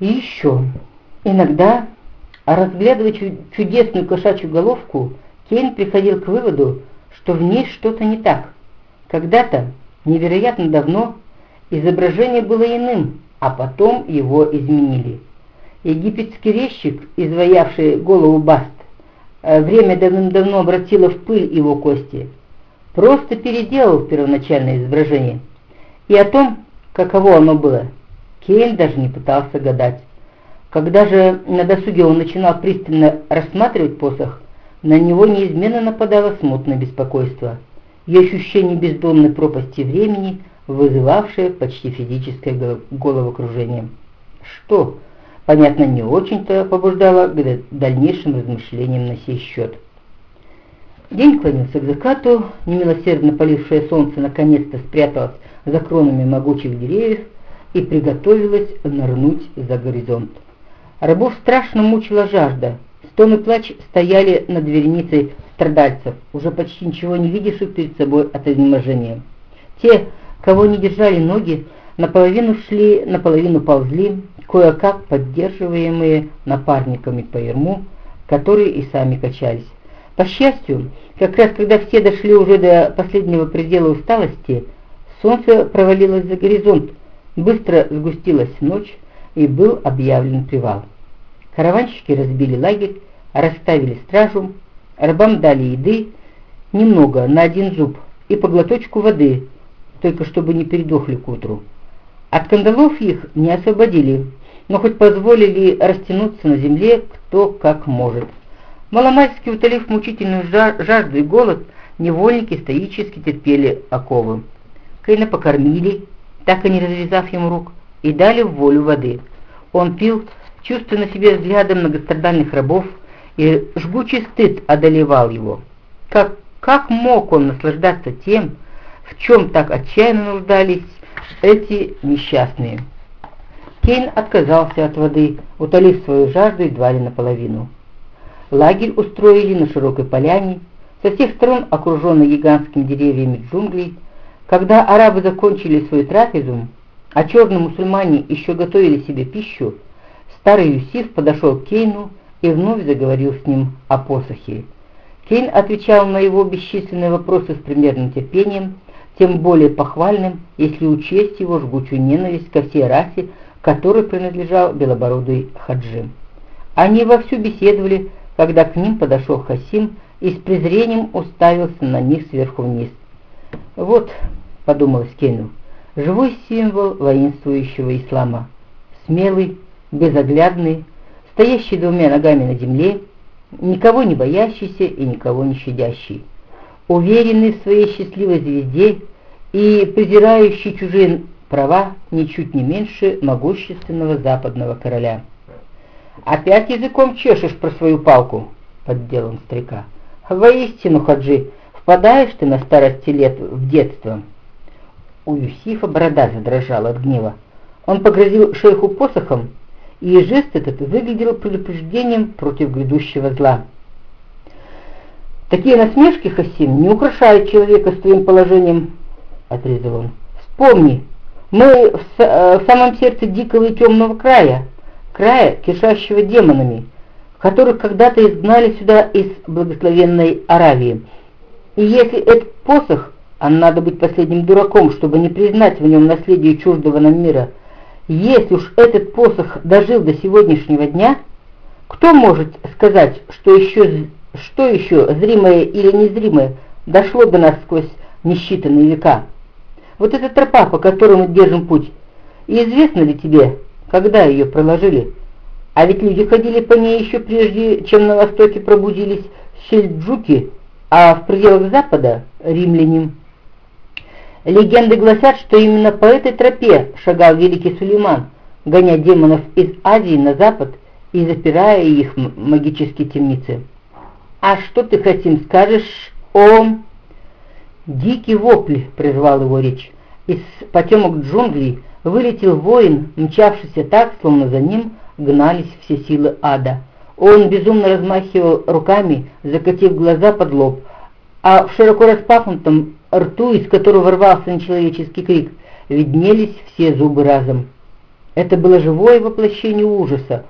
И еще, иногда, разглядывая чудесную кошачью головку, Кейн приходил к выводу, что в ней что-то не так. Когда-то, невероятно давно, изображение было иным, а потом его изменили. Египетский резчик, изваявший голову Баст, э, время давным-давно обратило в пыль его кости, просто переделал первоначальное изображение. И о том, каково оно было, Кейн даже не пытался гадать. Когда же на досуге он начинал пристально рассматривать посох, на него неизменно нападало смутное беспокойство и ощущение бездонной пропасти времени, вызывавшее почти физическое головокружение. Что, понятно, не очень-то побуждало к дальнейшим размышлениям на сей счет. День клонился к закату, немилосердно полившее солнце наконец-то спряталось за кронами могучих деревьев и приготовилось нырнуть за горизонт. Рабов страшно мучила жажда. Стон и плач стояли над вереницей страдальцев, уже почти ничего не видевших перед собой от изнеможения. Те, кого не держали ноги, наполовину шли, наполовину ползли, кое-как поддерживаемые напарниками по ерму, которые и сами качались. По счастью, как раз когда все дошли уже до последнего предела усталости, солнце провалилось за горизонт, быстро сгустилась ночь, и был объявлен привал. Караванщики разбили лагерь, расставили стражу, рабам дали еды, немного, на один зуб, и по глоточку воды, только чтобы не передохли к утру. От кандалов их не освободили, но хоть позволили растянуться на земле кто как может. Маломальски утолив мучительную жажду и голод, невольники стоически терпели оковы. Кейна покормили, так и не развязав ему рук, и дали в волю воды. Он пил, чувствуя на себе взглядом многострадальных рабов, и жгучий стыд одолевал его. Как, как мог он наслаждаться тем, в чем так отчаянно нуждались эти несчастные? Кейн отказался от воды, утолив свою жажду едва ли наполовину. Лагерь устроили на широкой поляне, со всех сторон окруженной гигантскими деревьями джунглей. Когда арабы закончили свою трапезу, а черные мусульмане еще готовили себе пищу, старый Юсиф подошел к Кейну и вновь заговорил с ним о посохе. Кейн отвечал на его бесчисленные вопросы с примерным терпением, тем более похвальным, если учесть его жгучую ненависть ко всей расе, которой принадлежал белобородый хаджи. Они вовсю беседовали, когда к ним подошел Хасим и с презрением уставился на них сверху вниз. «Вот», — подумалось Кейну, живой символ воинствующего ислама, смелый, безоглядный, стоящий двумя ногами на земле, никого не боящийся и никого не щадящий, уверенный в своей счастливой звезде и презирающий чужие права ничуть не меньше могущественного западного короля. «Опять языком чешешь про свою палку?» — подделал он старика. «Воистину, Хаджи, впадаешь ты на старости лет в детство». У Юсифа борода задрожала от гнева. Он погрозил шейху посохом, и жест этот выглядел предупреждением против грядущего зла. «Такие насмешки, Хасим, не украшают человека с твоим положением», — отрезал он. «Вспомни, мы в, в самом сердце дикого и темного края, края, кишащего демонами, которых когда-то изгнали сюда из благословенной Аравии. И если этот посох а надо быть последним дураком, чтобы не признать в нем наследие чуждого нам мира. Если уж этот посох дожил до сегодняшнего дня, кто может сказать, что еще, что еще зримое или незримое дошло до нас сквозь несчитанные века? Вот эта тропа, по которой мы держим путь, и известно ли тебе, когда ее проложили? А ведь люди ходили по ней еще прежде, чем на востоке пробудились сельджуки, а в пределах запада — римляне. Легенды гласят, что именно по этой тропе шагал великий Сулейман, гоня демонов из Азии на запад и запирая их в магические темницы. «А что ты, Хасим, скажешь о...» Дикий вопль прервал его речь. Из потемок джунглей вылетел воин, мчавшийся так, словно за ним гнались все силы ада. Он безумно размахивал руками, закатив глаза под лоб, а в широко распахнутом рту, из которого рвался нечеловеческий крик, виднелись все зубы разом. Это было живое воплощение ужаса,